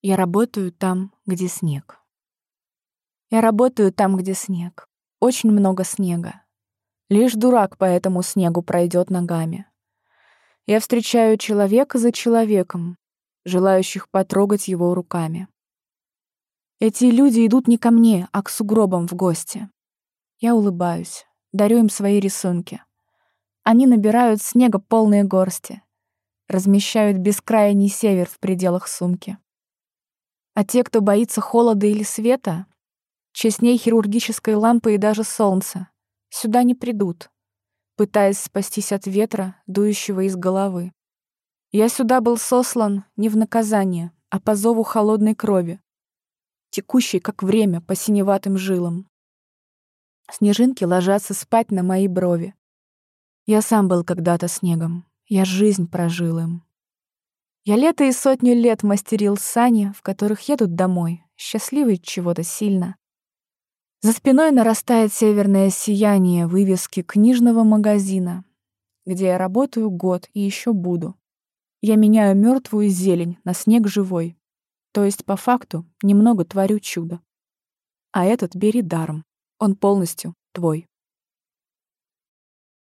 Я работаю там, где снег. Я работаю там, где снег. Очень много снега. Лишь дурак по этому снегу пройдет ногами. Я встречаю человека за человеком, желающих потрогать его руками. Эти люди идут не ко мне, а к сугробам в гости. Я улыбаюсь, дарю им свои рисунки. Они набирают снега полные горсти, размещают бескрайний север в пределах сумки. А те, кто боится холода или света, честней хирургической лампы и даже солнца, сюда не придут, пытаясь спастись от ветра, дующего из головы. Я сюда был сослан не в наказание, а по зову холодной крови, текущей, как время, по синеватым жилам. Снежинки ложатся спать на мои брови. Я сам был когда-то снегом, я жизнь прожил им. Я лето и сотню лет мастерил сани, в которых едут домой, счастливый чего-то сильно. За спиной нарастает северное сияние вывески книжного магазина, где я работаю год и еще буду. Я меняю мертвую зелень на снег живой. То есть, по факту, немного творю чудо. А этот бери даром. Он полностью твой.